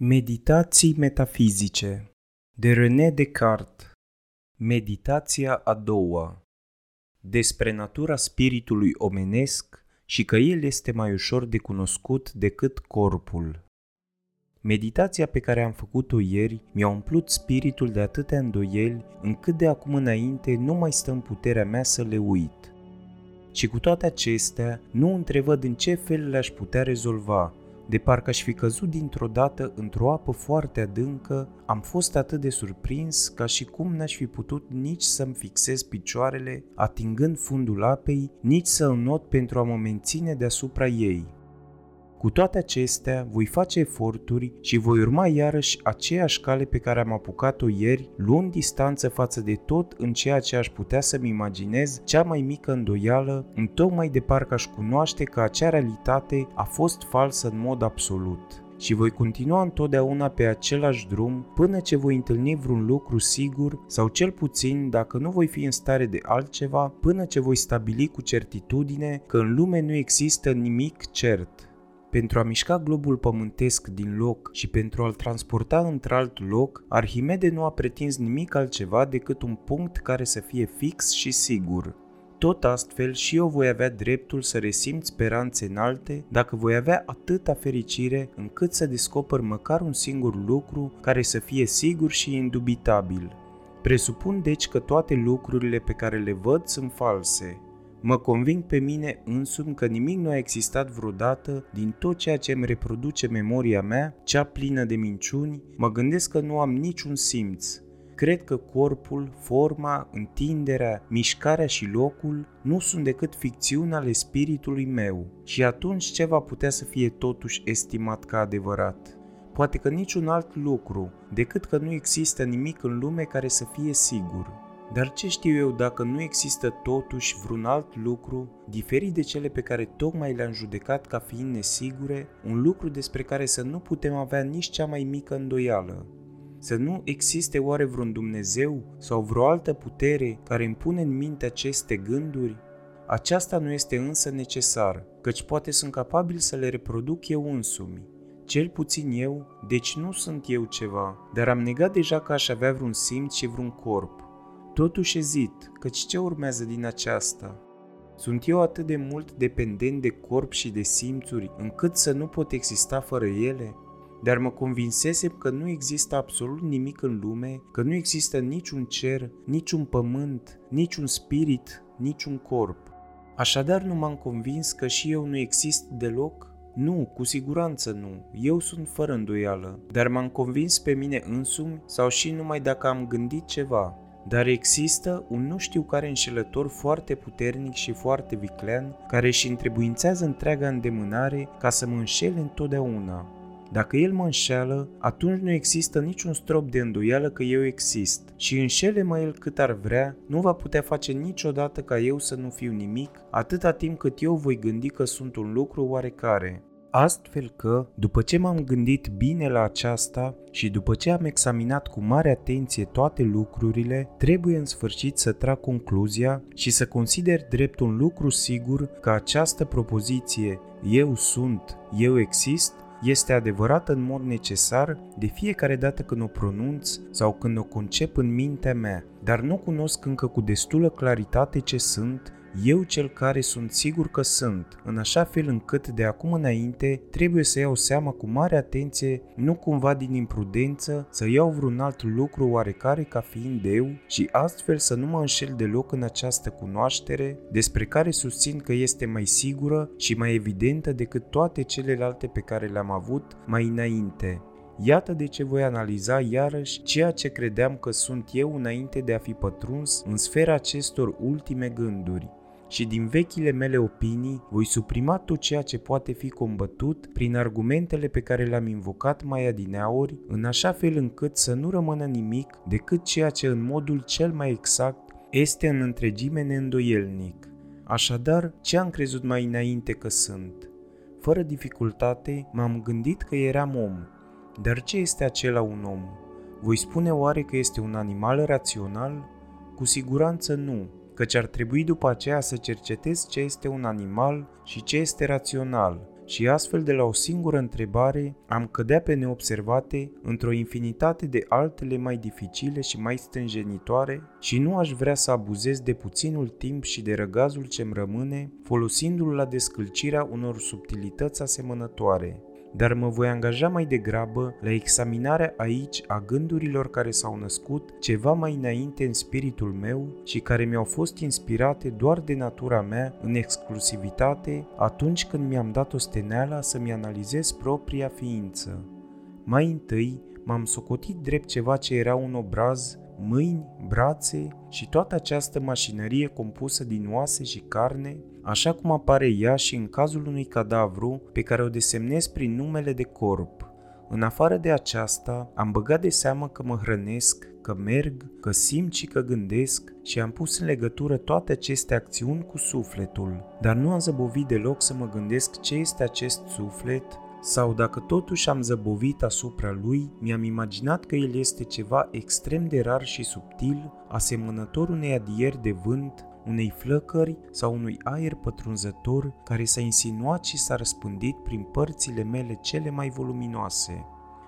Meditații metafizice de René Descartes Meditația a doua Despre natura spiritului omenesc și că el este mai ușor de cunoscut decât corpul. Meditația pe care am făcut-o ieri mi-a umplut spiritul de atâtea îndoieli încât de acum înainte nu mai stă în puterea mea să le uit. Și cu toate acestea, nu întrevăd în ce fel le-aș putea rezolva, de parcă aș fi căzut dintr-o dată într-o apă foarte adâncă, am fost atât de surprins ca și cum n-aș fi putut nici să-mi fixez picioarele atingând fundul apei, nici să not pentru a mă menține deasupra ei. Cu toate acestea, voi face eforturi și voi urma iarăși aceeași cale pe care am apucat-o ieri, luând distanță față de tot în ceea ce aș putea să-mi imaginez cea mai mică îndoială, întocmai de parcă aș cunoaște că acea realitate a fost falsă în mod absolut și voi continua întotdeauna pe același drum până ce voi întâlni vreun lucru sigur sau cel puțin, dacă nu voi fi în stare de altceva, până ce voi stabili cu certitudine că în lume nu există nimic cert. Pentru a mișca globul pământesc din loc și pentru a-l transporta într-alt loc, Arhimede nu a pretins nimic altceva decât un punct care să fie fix și sigur. Tot astfel și eu voi avea dreptul să resimt speranțe înalte dacă voi avea atâta fericire încât să descoper măcar un singur lucru care să fie sigur și indubitabil. Presupun deci că toate lucrurile pe care le văd sunt false, Mă conving pe mine însumi că nimic nu a existat vreodată din tot ceea ce îmi reproduce memoria mea, cea plină de minciuni, mă gândesc că nu am niciun simț. Cred că corpul, forma, întinderea, mișcarea și locul nu sunt decât ficțiuni ale spiritului meu și atunci ce va putea să fie totuși estimat ca adevărat? Poate că niciun alt lucru, decât că nu există nimic în lume care să fie sigur. Dar ce știu eu dacă nu există totuși vreun alt lucru diferit de cele pe care tocmai le-am judecat ca fiind nesigure, un lucru despre care să nu putem avea nici cea mai mică îndoială? Să nu existe oare vreun Dumnezeu sau vreo altă putere care îmi pune în minte aceste gânduri? Aceasta nu este însă necesar, căci poate sunt capabil să le reproduc eu însumi. Cel puțin eu, deci nu sunt eu ceva, dar am negat deja că aș avea vreun simț și vreun corp. Totuși ezit, căci ce urmează din aceasta? Sunt eu atât de mult dependent de corp și de simțuri încât să nu pot exista fără ele? Dar mă convinsesem că nu există absolut nimic în lume, că nu există niciun cer, niciun pământ, niciun spirit, niciun corp. Așadar nu m-am convins că și eu nu exist deloc? Nu, cu siguranță nu. Eu sunt fără îndoială. Dar m-am convins pe mine însumi sau și numai dacă am gândit ceva, dar există un nu știu care înșelător foarte puternic și foarte viclean care își întrebuințează întreaga îndemânare ca să mă înșele întotdeauna. Dacă el mă înșeală, atunci nu există niciun strop de îndoială că eu exist și înșele-mă el cât ar vrea, nu va putea face niciodată ca eu să nu fiu nimic, atâta timp cât eu voi gândi că sunt un lucru oarecare. Astfel că, după ce m-am gândit bine la aceasta și după ce am examinat cu mare atenție toate lucrurile, trebuie în sfârșit să trag concluzia și să consider drept un lucru sigur că această propoziție eu sunt, eu exist este adevărată în mod necesar de fiecare dată când o pronunț sau când o concep în mintea mea, dar nu cunosc încă cu destulă claritate ce sunt eu cel care sunt sigur că sunt, în așa fel încât de acum înainte trebuie să iau seama cu mare atenție, nu cumva din imprudență, să iau vreun alt lucru oarecare ca fiind eu și astfel să nu mă înșel deloc în această cunoaștere, despre care susțin că este mai sigură și mai evidentă decât toate celelalte pe care le-am avut mai înainte. Iată de ce voi analiza iarăși ceea ce credeam că sunt eu înainte de a fi pătruns în sfera acestor ultime gânduri și din vechile mele opinii voi suprima tot ceea ce poate fi combătut prin argumentele pe care le-am invocat mai adineauri, în așa fel încât să nu rămână nimic decât ceea ce în modul cel mai exact este în întregime neîndoielnic. Așadar, ce am crezut mai înainte că sunt? Fără dificultate, m-am gândit că eram om. Dar ce este acela un om? Voi spune oare că este un animal rațional? Cu siguranță nu, căci ar trebui după aceea să cercetez ce este un animal și ce este rațional. Și astfel de la o singură întrebare am cădea pe neobservate într-o infinitate de altele mai dificile și mai stânjenitoare și nu aș vrea să abuzez de puținul timp și de răgazul ce-mi rămâne, folosindu-l la descălcirea unor subtilități asemănătoare dar mă voi angaja mai degrabă la examinarea aici a gândurilor care s-au născut ceva mai înainte în spiritul meu și care mi-au fost inspirate doar de natura mea în exclusivitate atunci când mi-am dat o steneala să-mi analizez propria ființă. Mai întâi m-am socotit drept ceva ce era un obraz mâini, brațe și toată această mașinărie compusă din oase și carne, așa cum apare ea și în cazul unui cadavru pe care o desemnez prin numele de corp. În afară de aceasta, am băgat de seamă că mă hrănesc, că merg, că simt și că gândesc și am pus în legătură toate aceste acțiuni cu sufletul, dar nu am zăbovit deloc să mă gândesc ce este acest suflet sau dacă totuși am zăbovit asupra lui, mi-am imaginat că el este ceva extrem de rar și subtil, asemănător unei adieri de vânt, unei flăcări sau unui aer pătrunzător care s-a insinuat și s-a răspândit prin părțile mele cele mai voluminoase.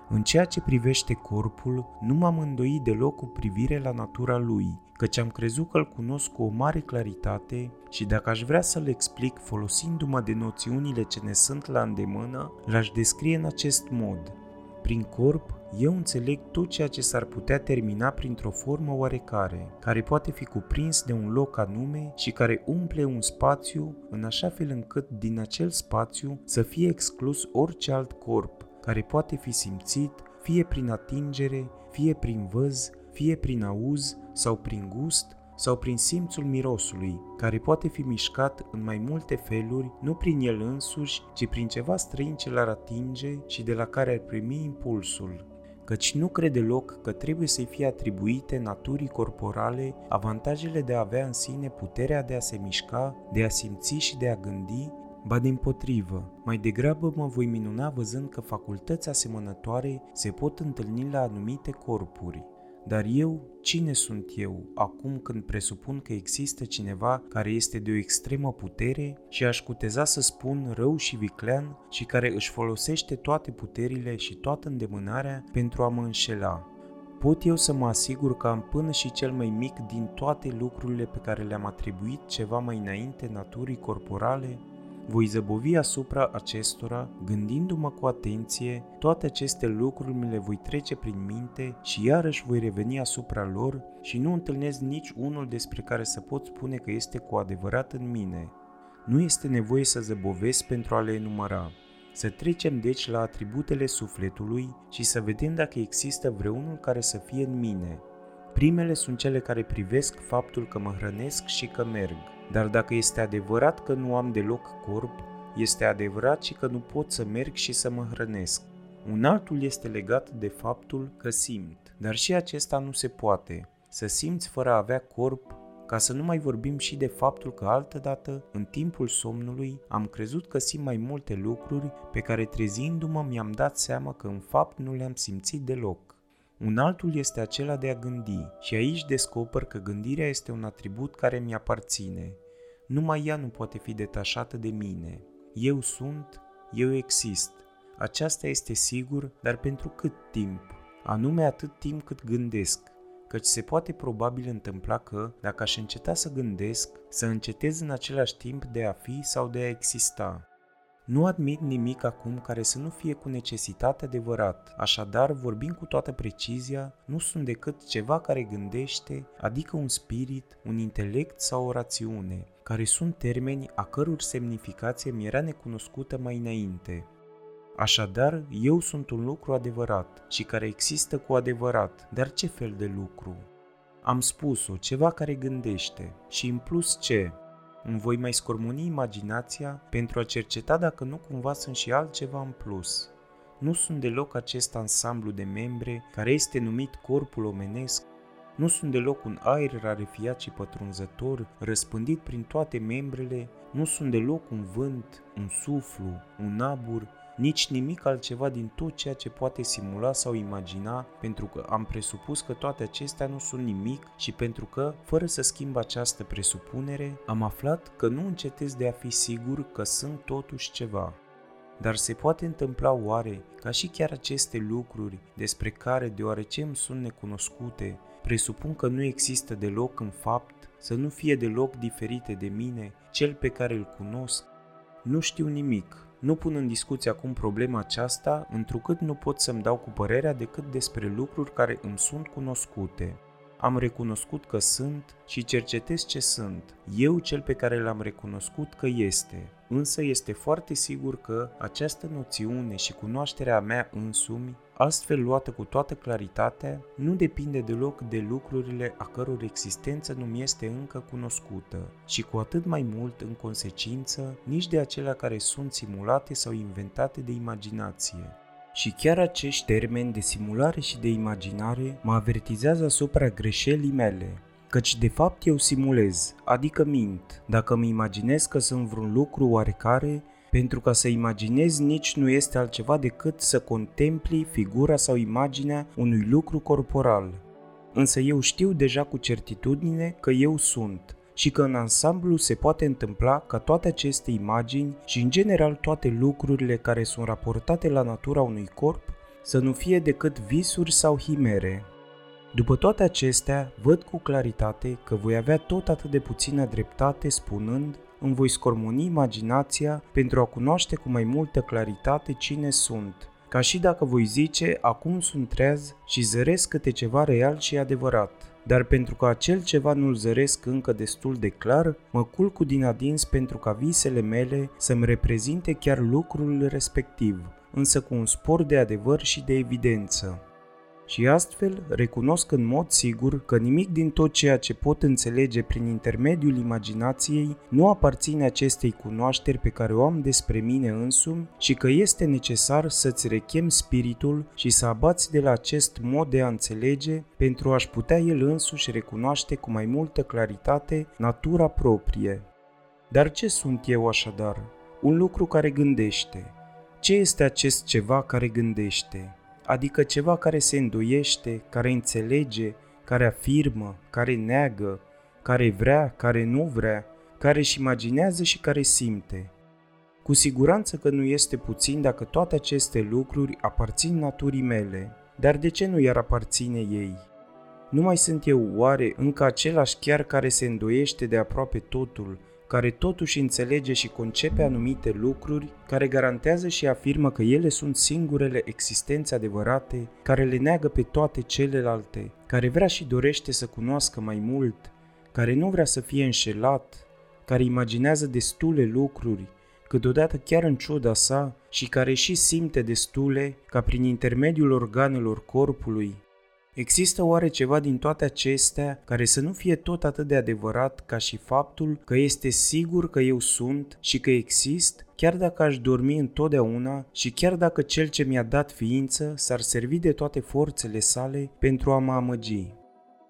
În ceea ce privește corpul, nu m-am îndoit deloc cu privire la natura lui, căci am crezut că îl cunosc cu o mare claritate și dacă aș vrea să-l explic folosindu-mă de noțiunile ce ne sunt la îndemână, l-aș descrie în acest mod. Prin corp, eu înțeleg tot ceea ce s-ar putea termina printr-o formă oarecare, care poate fi cuprins de un loc anume și care umple un spațiu în așa fel încât din acel spațiu să fie exclus orice alt corp, care poate fi simțit fie prin atingere, fie prin văz, fie prin auz sau prin gust sau prin simțul mirosului, care poate fi mișcat în mai multe feluri, nu prin el însuși, ci prin ceva străin ce l-ar atinge și de la care ar primi impulsul. Căci nu crede loc că trebuie să-i fie atribuite naturii corporale avantajele de a avea în sine puterea de a se mișca, de a simți și de a gândi, ba din potrivă, mai degrabă mă voi minuna văzând că facultăți asemănătoare se pot întâlni la anumite corpuri. Dar eu, cine sunt eu acum când presupun că există cineva care este de o extremă putere și aș cuteza să spun rău și viclean și care își folosește toate puterile și toată îndemânarea pentru a mă înșela? Pot eu să mă asigur că am până și cel mai mic din toate lucrurile pe care le-am atribuit ceva mai înainte naturii corporale voi zăbovi asupra acestora, gândindu-mă cu atenție, toate aceste lucruri mi le voi trece prin minte și iarăși voi reveni asupra lor și nu întâlnesc nici unul despre care să pot spune că este cu adevărat în mine. Nu este nevoie să zăbovesc pentru a le enumăra. Să trecem deci la atributele sufletului și să vedem dacă există vreunul care să fie în mine. Primele sunt cele care privesc faptul că mă hrănesc și că merg. Dar dacă este adevărat că nu am deloc corp, este adevărat și că nu pot să merg și să mă hrănesc. Un altul este legat de faptul că simt, dar și acesta nu se poate. Să simți fără a avea corp, ca să nu mai vorbim și de faptul că altădată, în timpul somnului, am crezut că simt mai multe lucruri pe care trezindu-mă mi-am dat seama că în fapt nu le-am simțit deloc. Un altul este acela de a gândi și aici descoper că gândirea este un atribut care mi aparține. Numai ea nu poate fi detașată de mine. Eu sunt, eu exist. Aceasta este sigur, dar pentru cât timp? Anume atât timp cât gândesc, căci se poate probabil întâmpla că, dacă aș înceta să gândesc, să încetez în același timp de a fi sau de a exista. Nu admit nimic acum care să nu fie cu necesitate adevărat, așadar, vorbind cu toată precizia, nu sunt decât ceva care gândește, adică un spirit, un intelect sau o rațiune, care sunt termeni a căror semnificație mi era necunoscută mai înainte. Așadar, eu sunt un lucru adevărat și care există cu adevărat, dar ce fel de lucru? Am spus-o, ceva care gândește. Și în plus ce? Îmi voi mai scormoni imaginația pentru a cerceta dacă nu cumva sunt și altceva în plus. Nu sunt deloc acest ansamblu de membre care este numit corpul omenesc, nu sunt deloc un aer rarefiat și pătrunzător, răspândit prin toate membrele, nu sunt deloc un vânt, un suflu, un abur, nici nimic altceva din tot ceea ce poate simula sau imagina, pentru că am presupus că toate acestea nu sunt nimic și pentru că, fără să schimb această presupunere, am aflat că nu încetez de a fi sigur că sunt totuși ceva. dar se poate întâmpla oare ca și chiar aceste lucruri despre care, deoarece îmi sunt necunoscute, presupun că nu există deloc în fapt, să nu fie deloc diferite de mine, cel pe care îl cunosc? Nu știu nimic, nu pun în discuție acum problema aceasta, întrucât nu pot să-mi dau cu părerea decât despre lucruri care îmi sunt cunoscute. Am recunoscut că sunt și cercetez ce sunt, eu cel pe care l-am recunoscut că este. Însă este foarte sigur că această noțiune și cunoașterea mea însumi, astfel luată cu toată claritatea, nu depinde deloc de lucrurile a căror existență nu mi este încă cunoscută și cu atât mai mult în consecință nici de acelea care sunt simulate sau inventate de imaginație. Și chiar acești termeni de simulare și de imaginare mă avertizează asupra greșelii mele, căci de fapt eu simulez, adică mint, dacă îmi imaginez că sunt vreun lucru oarecare, pentru ca să imaginezi nici nu este altceva decât să contempli figura sau imaginea unui lucru corporal. Însă eu știu deja cu certitudine că eu sunt, și că în ansamblu se poate întâmpla ca toate aceste imagini și în general toate lucrurile care sunt raportate la natura unui corp să nu fie decât visuri sau himere. După toate acestea, văd cu claritate că voi avea tot atât de puțină dreptate spunând îmi voi scormoni imaginația pentru a cunoaște cu mai multă claritate cine sunt, ca și dacă voi zice acum sunt treaz și zăresc câte ceva real și adevărat. Dar pentru că acel ceva nu-l zăresc încă destul de clar, mă culc din adins pentru ca visele mele să-mi reprezinte chiar lucrul respectiv, însă cu un spor de adevăr și de evidență și astfel recunosc în mod sigur că nimic din tot ceea ce pot înțelege prin intermediul imaginației nu aparține acestei cunoașteri pe care o am despre mine însumi și că este necesar să-ți rechem spiritul și să abați de la acest mod de a înțelege pentru a-și putea el însuși recunoaște cu mai multă claritate natura proprie. Dar ce sunt eu așadar? Un lucru care gândește. Ce este acest ceva care gândește? Adică ceva care se îndoiește, care înțelege, care afirmă, care neagă, care vrea, care nu vrea, care își imaginează și care simte. Cu siguranță că nu este puțin dacă toate aceste lucruri aparțin naturii mele, dar de ce nu i-ar aparține ei? Nu mai sunt eu oare încă același chiar care se îndoiește de aproape totul, care totuși înțelege și concepe anumite lucruri, care garantează și afirmă că ele sunt singurele existențe adevărate, care le neagă pe toate celelalte, care vrea și dorește să cunoască mai mult, care nu vrea să fie înșelat, care imaginează destule lucruri, câteodată chiar în ciuda sa, și care și simte destule ca prin intermediul organelor corpului Există oare ceva din toate acestea care să nu fie tot atât de adevărat ca și faptul că este sigur că eu sunt și că exist, chiar dacă aș dormi întotdeauna și chiar dacă cel ce mi-a dat ființă s-ar servi de toate forțele sale pentru a mă amăgi?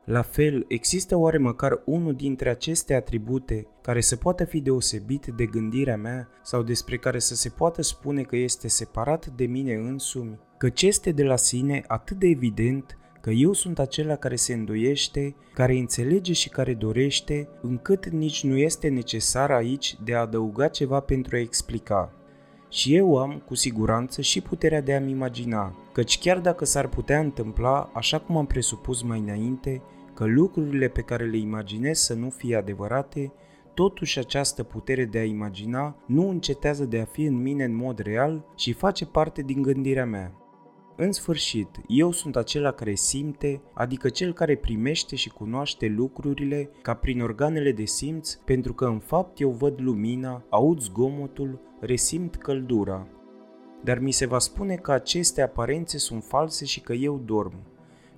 La fel, există oare măcar unul dintre aceste atribute care să poată fi deosebit de gândirea mea sau despre care să se poată spune că este separat de mine însumi? Căci este de la sine atât de evident că eu sunt acela care se îndoiește, care înțelege și care dorește, încât nici nu este necesar aici de a adăuga ceva pentru a explica. Și eu am, cu siguranță, și puterea de a-mi imagina, căci chiar dacă s-ar putea întâmpla, așa cum am presupus mai înainte, că lucrurile pe care le imaginez să nu fie adevărate, totuși această putere de a imagina nu încetează de a fi în mine în mod real și face parte din gândirea mea. În sfârșit, eu sunt acela care simte, adică cel care primește și cunoaște lucrurile ca prin organele de simț, pentru că în fapt eu văd lumina, aud zgomotul, resimt căldura. Dar mi se va spune că aceste aparențe sunt false și că eu dorm.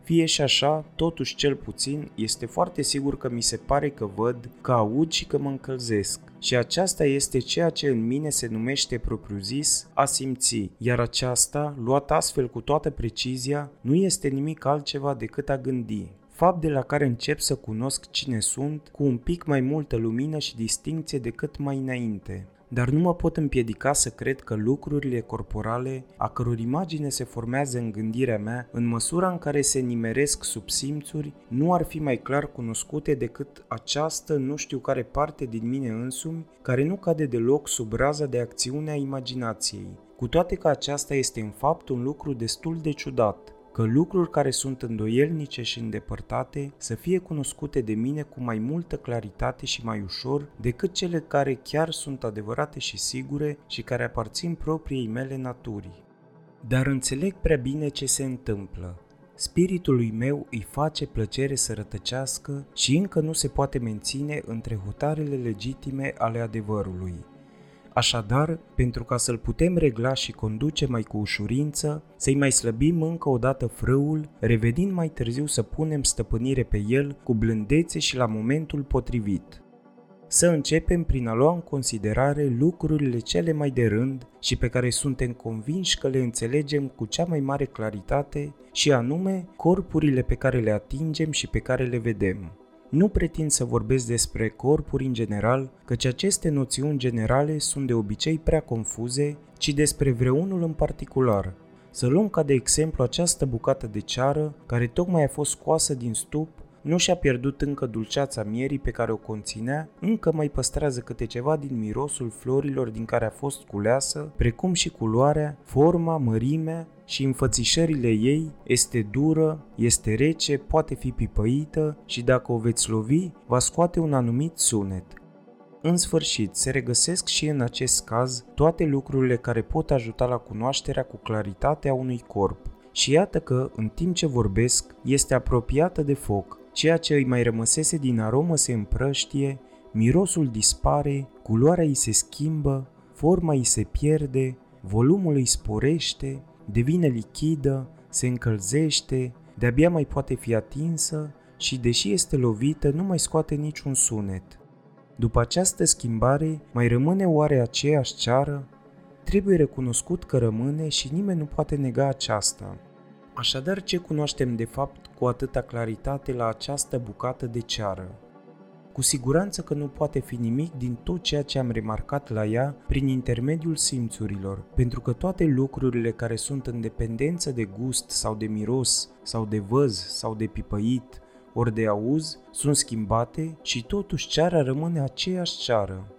Fie și așa, totuși cel puțin, este foarte sigur că mi se pare că văd, că aud și că mă încălzesc. Și aceasta este ceea ce în mine se numește propriu-zis a simți, iar aceasta, luat astfel cu toată precizia, nu este nimic altceva decât a gândi. Fapt de la care încep să cunosc cine sunt cu un pic mai multă lumină și distinție decât mai înainte dar nu mă pot împiedica să cred că lucrurile corporale, a căror imagine se formează în gândirea mea, în măsura în care se nimeresc sub simțuri, nu ar fi mai clar cunoscute decât această nu știu care parte din mine însumi, care nu cade deloc sub raza de acțiune a imaginației, cu toate că aceasta este în fapt un lucru destul de ciudat, că lucruri care sunt îndoielnice și îndepărtate să fie cunoscute de mine cu mai multă claritate și mai ușor decât cele care chiar sunt adevărate și sigure și care aparțin propriei mele naturii. Dar înțeleg prea bine ce se întâmplă. Spiritului meu îi face plăcere să rătăcească și încă nu se poate menține între hotarele legitime ale adevărului. Așadar, pentru ca să-l putem regla și conduce mai cu ușurință, să-i mai slăbim încă o dată frâul, revenind mai târziu să punem stăpânire pe el cu blândețe și la momentul potrivit. Să începem prin a lua în considerare lucrurile cele mai de rând și pe care suntem convinși că le înțelegem cu cea mai mare claritate și anume corpurile pe care le atingem și pe care le vedem. Nu pretind să vorbesc despre corpuri în general, căci aceste noțiuni generale sunt de obicei prea confuze, ci despre vreunul în particular. Să luăm ca de exemplu această bucată de ceară care tocmai a fost scoasă din stup nu și-a pierdut încă dulceața mierii pe care o conținea, încă mai păstrează câte ceva din mirosul florilor din care a fost culeasă, precum și culoarea, forma, mărimea și înfățișările ei este dură, este rece, poate fi pipăită și dacă o veți lovi, va scoate un anumit sunet. În sfârșit, se regăsesc și în acest caz toate lucrurile care pot ajuta la cunoașterea cu claritate a unui corp. Și iată că, în timp ce vorbesc, este apropiată de foc, ceea ce îi mai rămăsese din aromă se împrăștie, mirosul dispare, culoarea îi se schimbă, forma îi se pierde, volumul îi sporește, devine lichidă, se încălzește, de-abia mai poate fi atinsă și, deși este lovită, nu mai scoate niciun sunet. După această schimbare, mai rămâne oare aceeași ceară? Trebuie recunoscut că rămâne și nimeni nu poate nega aceasta. Așadar, ce cunoaștem de fapt cu atâta claritate la această bucată de ceară? Cu siguranță că nu poate fi nimic din tot ceea ce am remarcat la ea prin intermediul simțurilor, pentru că toate lucrurile care sunt în dependență de gust sau de miros, sau de văz sau de pipăit, ori de auz, sunt schimbate și totuși ceara rămâne aceeași ceară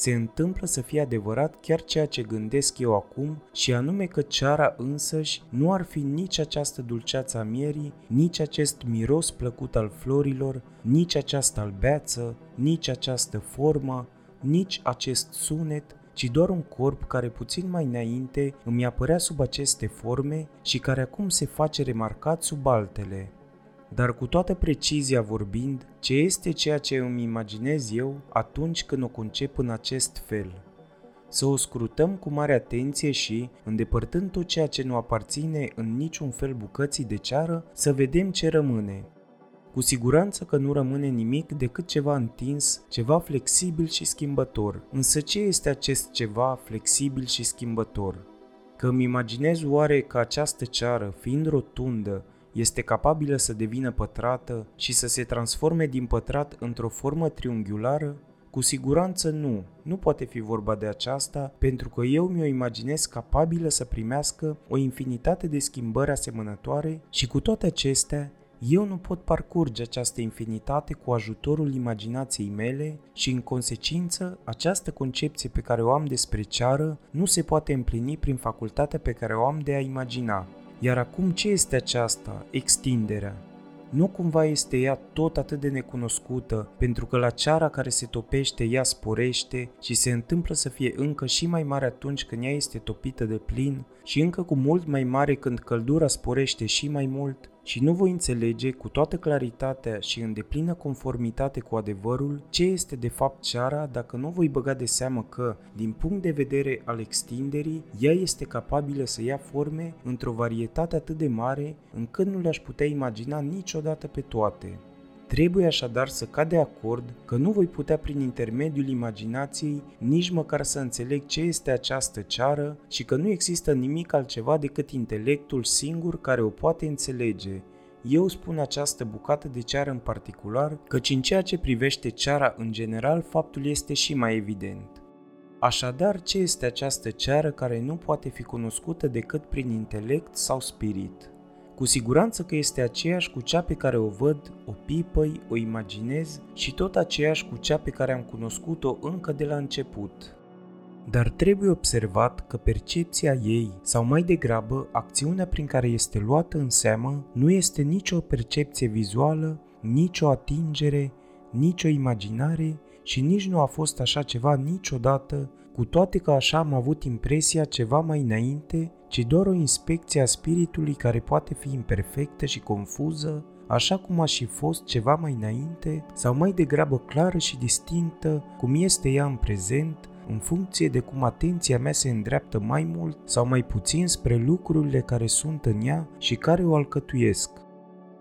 se întâmplă să fie adevărat chiar ceea ce gândesc eu acum și anume că ceara însăși nu ar fi nici această dulceață a mierii, nici acest miros plăcut al florilor, nici această albeață, nici această formă, nici acest sunet, ci doar un corp care puțin mai înainte îmi apărea sub aceste forme și care acum se face remarcat sub altele dar cu toată precizia vorbind, ce este ceea ce îmi imaginez eu atunci când o concep în acest fel. Să o scrutăm cu mare atenție și, îndepărtând tot ceea ce nu aparține în niciun fel bucății de ceară, să vedem ce rămâne. Cu siguranță că nu rămâne nimic decât ceva întins, ceva flexibil și schimbător. Însă ce este acest ceva flexibil și schimbător? Că îmi imaginez oare că această ceară, fiind rotundă, este capabilă să devină pătrată și să se transforme din pătrat într-o formă triunghiulară? Cu siguranță nu, nu poate fi vorba de aceasta, pentru că eu mi-o imaginez capabilă să primească o infinitate de schimbări asemănătoare și cu toate acestea, eu nu pot parcurge această infinitate cu ajutorul imaginației mele și, în consecință, această concepție pe care o am despre ceară nu se poate împlini prin facultatea pe care o am de a imagina. Iar acum ce este aceasta, extinderea? Nu cumva este ea tot atât de necunoscută, pentru că la ceara care se topește ea sporește și se întâmplă să fie încă și mai mare atunci când ea este topită de plin și încă cu mult mai mare când căldura sporește și mai mult? Și nu voi înțelege cu toată claritatea și în deplină conformitate cu adevărul ce este de fapt ceara dacă nu voi băga de seamă că, din punct de vedere al extinderii, ea este capabilă să ia forme într-o varietate atât de mare încât nu le-aș putea imagina niciodată pe toate. Trebuie așadar să cad de acord că nu voi putea prin intermediul imaginației nici măcar să înțeleg ce este această ceară și că nu există nimic altceva decât intelectul singur care o poate înțelege. Eu spun această bucată de ceară în particular, căci în ceea ce privește ceara în general, faptul este și mai evident. Așadar, ce este această ceară care nu poate fi cunoscută decât prin intelect sau spirit? Cu siguranță că este aceeași cu cea pe care o văd, o pipăi, o imaginez și tot aceeași cu cea pe care am cunoscut-o încă de la început. dar trebuie observat că percepția ei, sau mai degrabă acțiunea prin care este luată în seamă, nu este nicio percepție vizuală, nicio atingere, nicio imaginare și nici nu a fost așa ceva niciodată, cu toate că așa am avut impresia ceva mai înainte, ci doar o inspecție a spiritului care poate fi imperfectă și confuză, așa cum a și fost ceva mai înainte, sau mai degrabă clară și distinctă, cum este ea în prezent, în funcție de cum atenția mea se îndreaptă mai mult sau mai puțin spre lucrurile care sunt în ea și care o alcătuiesc.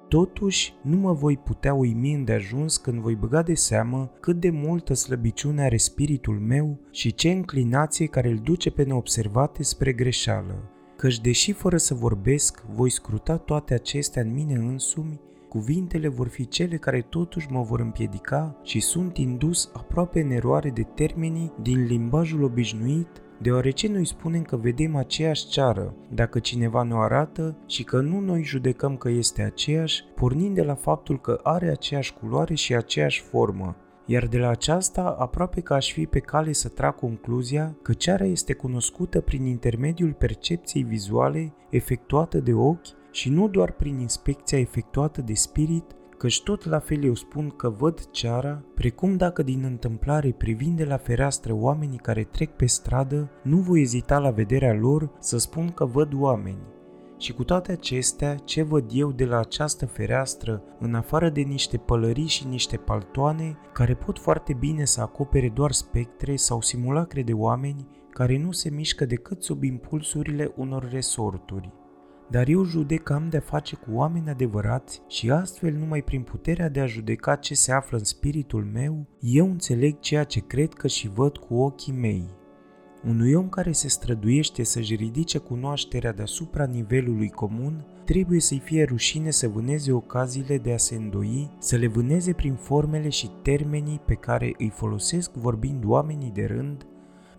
Totuși, nu mă voi putea uimi ajuns când voi băga de seamă cât de multă slăbiciune are spiritul meu și ce înclinație care îl duce pe neobservate spre greșeală. Căci deși fără să vorbesc, voi scruta toate acestea în mine însumi, cuvintele vor fi cele care totuși mă vor împiedica și sunt indus aproape în eroare de termenii din limbajul obișnuit deoarece noi spunem că vedem aceeași ceară, dacă cineva ne arată și că nu noi judecăm că este aceeași, pornind de la faptul că are aceeași culoare și aceeași formă, iar de la aceasta aproape că aș fi pe cale să trag concluzia că ceara este cunoscută prin intermediul percepției vizuale efectuată de ochi și nu doar prin inspecția efectuată de spirit, căci tot la fel eu spun că văd ceara, precum dacă din întâmplare privind de la fereastră oamenii care trec pe stradă, nu voi ezita la vederea lor să spun că văd oameni. Și cu toate acestea, ce văd eu de la această fereastră, în afară de niște pălării și niște paltoane, care pot foarte bine să acopere doar spectre sau simulacre de oameni care nu se mișcă decât sub impulsurile unor resorturi dar eu judec am de-a face cu oameni adevărați și astfel numai prin puterea de a judeca ce se află în spiritul meu, eu înțeleg ceea ce cred că și văd cu ochii mei. Unui om care se străduiește să-și ridice cunoașterea deasupra nivelului comun, trebuie să-i fie rușine să vâneze ocaziile de a se îndoi, să le vâneze prin formele și termenii pe care îi folosesc vorbind oamenii de rând,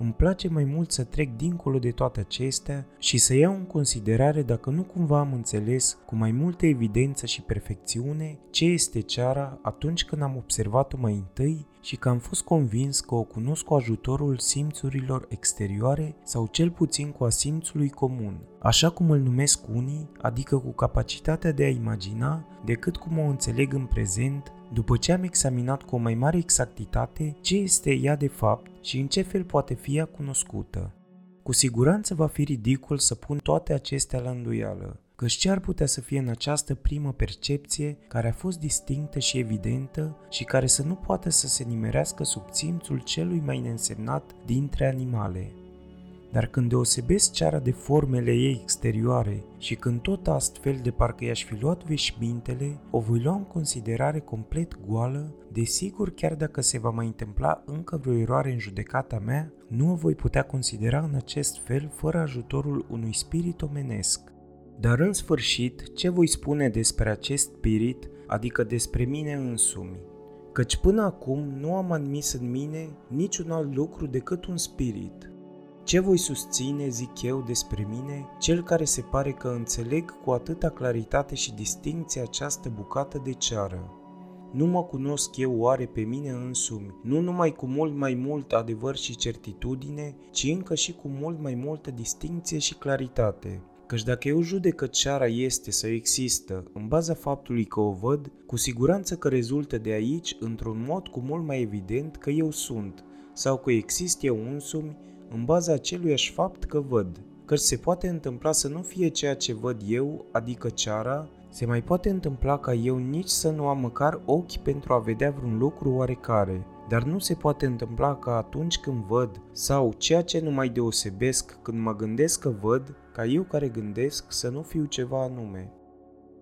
îmi place mai mult să trec dincolo de toate acestea și să iau în considerare dacă nu cumva am înțeles cu mai multă evidență și perfecțiune ce este ceara atunci când am observat-o mai întâi și că am fost convins că o cunosc cu ajutorul simțurilor exterioare sau cel puțin cu a simțului comun, așa cum îl numesc unii, adică cu capacitatea de a imagina decât cum o înțeleg în prezent după ce am examinat cu o mai mare exactitate ce este ea de fapt și în ce fel poate fi ea cunoscută. Cu siguranță va fi ridicol să pun toate acestea la îndoială, căci ce ar putea să fie în această primă percepție care a fost distinctă și evidentă și care să nu poată să se nimerească sub simțul celui mai neînsemnat dintre animale. Dar când deosebesc ceara de formele ei exterioare și când tot astfel de parcă i-aș fi luat veșmintele, o voi lua în considerare complet goală, desigur chiar dacă se va mai întâmpla încă vreo eroare în judecata mea, nu o voi putea considera în acest fel fără ajutorul unui spirit omenesc. Dar în sfârșit, ce voi spune despre acest spirit, adică despre mine însumi? Căci până acum nu am admis în mine niciun alt lucru decât un spirit, ce voi susține, zic eu, despre mine, cel care se pare că înțeleg cu atâta claritate și distinție această bucată de ceară? Nu mă cunosc eu oare pe mine însumi, nu numai cu mult mai mult adevăr și certitudine, ci încă și cu mult mai multă distinție și claritate. Căci dacă eu judec că ceara este sau există în baza faptului că o văd, cu siguranță că rezultă de aici, într-un mod cu mult mai evident, că eu sunt, sau că exist eu însumi în baza aceluiași fapt că văd, că se poate întâmpla să nu fie ceea ce văd eu, adică ceara, se mai poate întâmpla ca eu nici să nu am măcar ochi pentru a vedea vreun lucru oarecare, dar nu se poate întâmpla ca atunci când văd, sau ceea ce nu mai deosebesc când mă gândesc că văd, ca eu care gândesc să nu fiu ceva anume.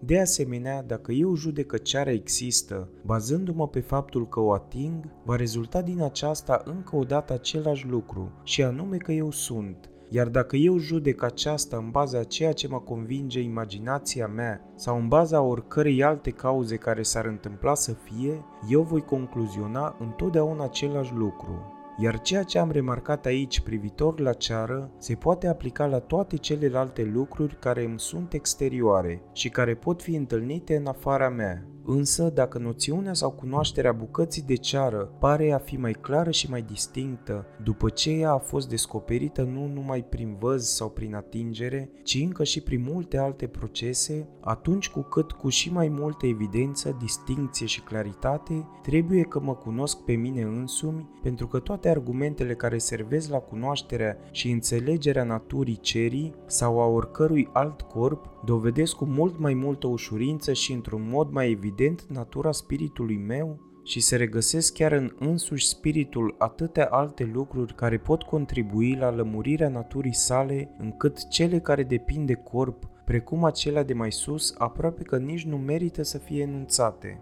De asemenea, dacă eu judec că ceara există, bazându-mă pe faptul că o ating, va rezulta din aceasta încă o dată același lucru, și anume că eu sunt. Iar dacă eu judec aceasta în baza a ceea ce mă convinge imaginația mea sau în baza oricărei alte cauze care s-ar întâmpla să fie, eu voi concluziona întotdeauna același lucru. Iar ceea ce am remarcat aici privitor la ceară se poate aplica la toate celelalte lucruri care îmi sunt exterioare și care pot fi întâlnite în afara mea, Însă, dacă noțiunea sau cunoașterea bucății de ceară pare a fi mai clară și mai distinctă, după ce ea a fost descoperită nu numai prin văz sau prin atingere, ci încă și prin multe alte procese, atunci cu cât cu și mai multă evidență, distincție și claritate, trebuie că mă cunosc pe mine însumi, pentru că toate argumentele care servesc la cunoașterea și înțelegerea naturii cerii sau a oricărui alt corp dovedesc cu mult mai multă ușurință și într-un mod mai evident natura spiritului meu și se regăsesc chiar în însuși spiritul atâtea alte lucruri care pot contribui la lămurirea naturii sale, încât cele care depind de corp, precum acelea de mai sus, aproape că nici nu merită să fie enunțate.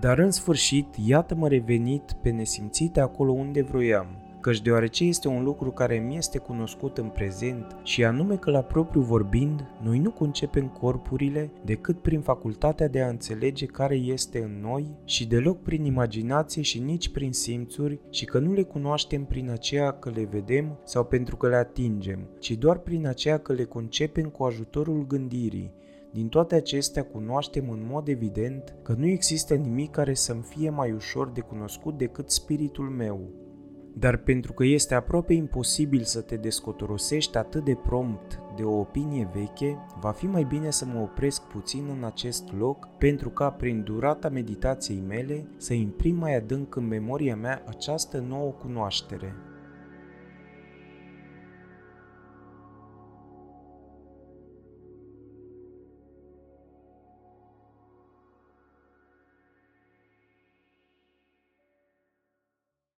Dar în sfârșit, iată-mă revenit pe nesimțite acolo unde vroiam, căci deoarece este un lucru care mi este cunoscut în prezent și anume că la propriu vorbind, noi nu concepem corpurile decât prin facultatea de a înțelege care este în noi și deloc prin imaginație și nici prin simțuri și că nu le cunoaștem prin aceea că le vedem sau pentru că le atingem, ci doar prin aceea că le concepem cu ajutorul gândirii, din toate acestea cunoaștem în mod evident că nu există nimic care să-mi fie mai ușor de cunoscut decât spiritul meu, dar pentru că este aproape imposibil să te descotorosești atât de prompt de o opinie veche, va fi mai bine să mă opresc puțin în acest loc pentru ca prin durata meditației mele să imprim mai adânc în memoria mea această nouă cunoaștere.